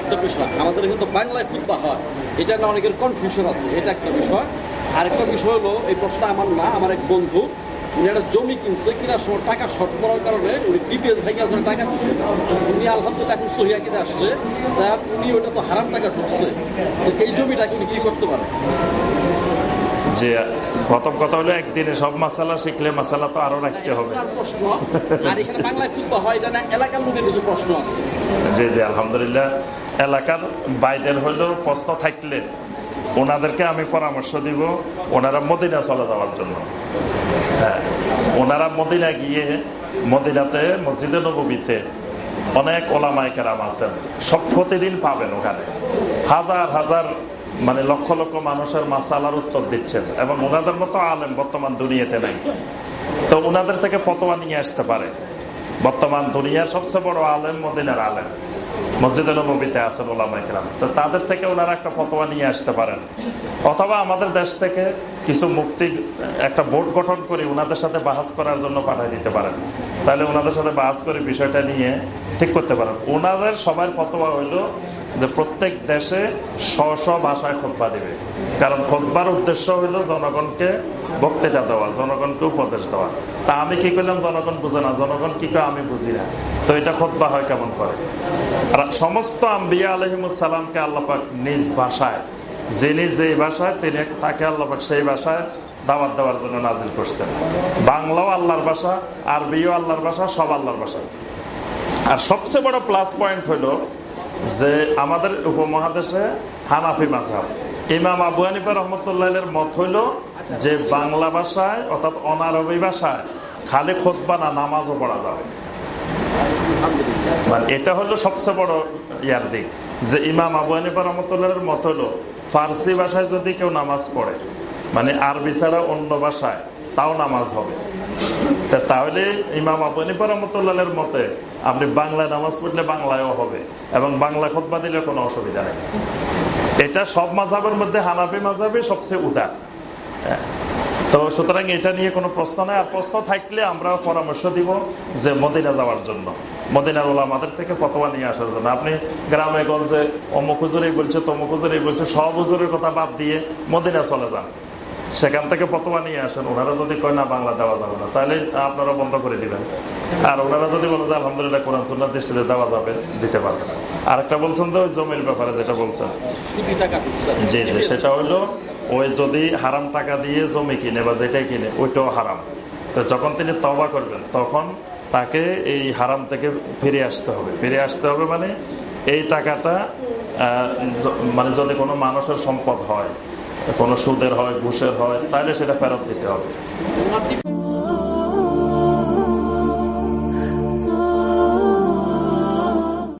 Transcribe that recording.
একটা বিষয়, আমাদের কিন্তু বাংলায় খুতবা হয়, এটা না অনেকের কনফিউশন আছে, এটা একটা বিষয়। আরেকটা বিষয় হলো, এই প্রশ্ন আমার না, আমার এক বন্ধু, উনি একটা জমি কিনছে কিনা সময় টাকা শর্ট পড়ার কারণে উনি ডিপিএস ভাইকে ওখানে টাকা দিচ্ছে উনি আলহামদুলিল্লাহ এখন সহিয়া সহিয়াকিতে আসছে, তা উনি ওটা তো হারাম টাকা ঢুকছে। তো এই জমিটাকে উনি কি করতে পারে? যে প্রথম কথা হলো একদিনে সব মশালা শিখলে মশালা তো আরও রাখতে হবে। যে যে আলহামদুলিল্লাহ এলাকার বাইদের হইলেও প্রশ্ন থাকলে ওনাদেরকে আমি পরামর্শ দিব ওনারা মদিনা চলে যাওয়ার জন্য। হ্যাঁ ওনারা মদিনা গিয়ে মদিনাতে মসজিদে নবীতে অনেক ওলামাই কেরাম আছেন। সব প্রতিদিন পাবেন ওখানে। হাজার হাজার মানে লক্ষ লক্ষ মানুষের মাসালার উত্তর দিচ্ছেন এবং ওনাদের মতো আলেম বর্তমান দুনিয়াতে নাই। তো ওনাদের থেকে ফতোয়া নিয়ে আসতে পারে। বর্তমান দুনিয়ার সবচেয়ে বড় আলেম মদিনার আলেম। মসজিদে নবীতে আছেন ওলামাই কেরাম। তো তাদের থেকে ওনারা একটা ফতোয়া নিয়ে আসতে পারেন। অথবা আমাদের দেশ থেকে কিছু মুক্তি, একটা বোর্ড গঠন করে ওনাদের সাথে বাহাজ করার জন্য পাঠিয়ে দিতে পারেন। তাহলে ওনাদের সাথে বাহাজ করে বিষয়টা নিয়ে ঠিক করতে পারেন। ওনাদের সবার ফতোয়া হইল যে প্রত্যেক দেশে স্ব স্ব ভাষায় খোদবা দিবে। কারণ খোদবার উদ্দেশ্য হইল জনগণকে বক্তৃতা দেওয়া, জনগণকে উপদেশ দেওয়া। তা আমি কি করলাম? জনগণ বুঝে না। জনগণ কি করে আমি বুঝি না। তো এটা খোদবা হয় কেমন করে? আর সমস্ত আম্বিয়া আলহিমুসালামকে আল্লাপাক নিজ ভাষায়, যিনি যেই ভাষায়, তিনি তাকে আল্লাপাক সেই ভাষায় দাওয়াত দেওয়ার জন্য নাজিল করছেন। বাংলাও আল্লাহর ভাষা, আরবিও আল্লাহর ভাষা, সব আল্লাহর ভাষা। আর সবচেয়ে বড় প্লাস পয়েন্ট হলো যে আমাদের উপমহাদেশে হানাফি মাঝাব ইমাম আবু হানিফা রহমতুল্লাহের মত হইল যে বাংলা ভাষায় অর্থাৎ অনারবি ভাষায় খালি খোদবা না, নামাজও পড়া যাবে। মানে এটা হলো সবচেয়ে বড় ইয়ার দিক। যে ইমাম আবু হানিফা রহমতুল্লাহের মত হলো ফার্সি ভাষায় যদি কেউ নামাজ পড়ে মানে আরবি ছাড়া অন্য ভাষায়, তাও নামাজ হবে। তা তাহলে ইমাম আবু হানিফা রহমতুল্লাহের মতে আপনি বাংলায় নামাজ পড়লে বাংলায়ও হবে এবং বাংলা খোদবা দিলে কোনো অসুবিধা নেই। এটা সব মাঝাবের মধ্যে হানাফি মাঝাবে সবচেয়ে উদার। হ্যাঁ। তো সুতরাং এটা নিয়ে কোনো প্রশ্ন নাই। আর প্রশ্ন থাকলে আমরা পরামর্শ দিব যে মদিনা যাওয়ার জন্য। মদিনার ওলামাদের থেকে ফতোয়া নিয়ে আসার জন্য। আপনি গ্রামে, গঞ্জে, অমুক হুজুরেই বলছে, তমুক হুজুরেই বলছে, সব হুজুরের কথা বাদ দিয়ে মদিনা চলে যান। সেখান থেকে ফতোয়া নিয়ে আসেন, ওনারা যদি কয়, না, বাংলা দেওয়া যাবে না, তাহলে আপনারা বন্ধ করে দিবেন। আর ওনারা যদি বলে যে, আলহামদুলিল্লাহ, কোরআন সুন্নার দৃষ্টিতে দেওয়া যাবে, দিতে পারবে না। আরেকটা বলছেন যে, ওই জমির ব্যাপারে যেটা বলছেন। জি জি, সেটা হইল, ওই যদি হারাম টাকা দিয়ে জমি কিনে বা যেটাই কিনে, ওইটাও হারাম। তো যখন তিনি তবা করবেন, তখন তাকে এই হারাম থেকে ফিরে আসতে হবে। ফিরে আসতে হবে মানে এই টাকাটা মানে যদি কোনো মানুষের সম্পদ হয় কোনো সুদের হয় ঘুষের হয় তাহলে সেটা ফেরত দিতে হবে।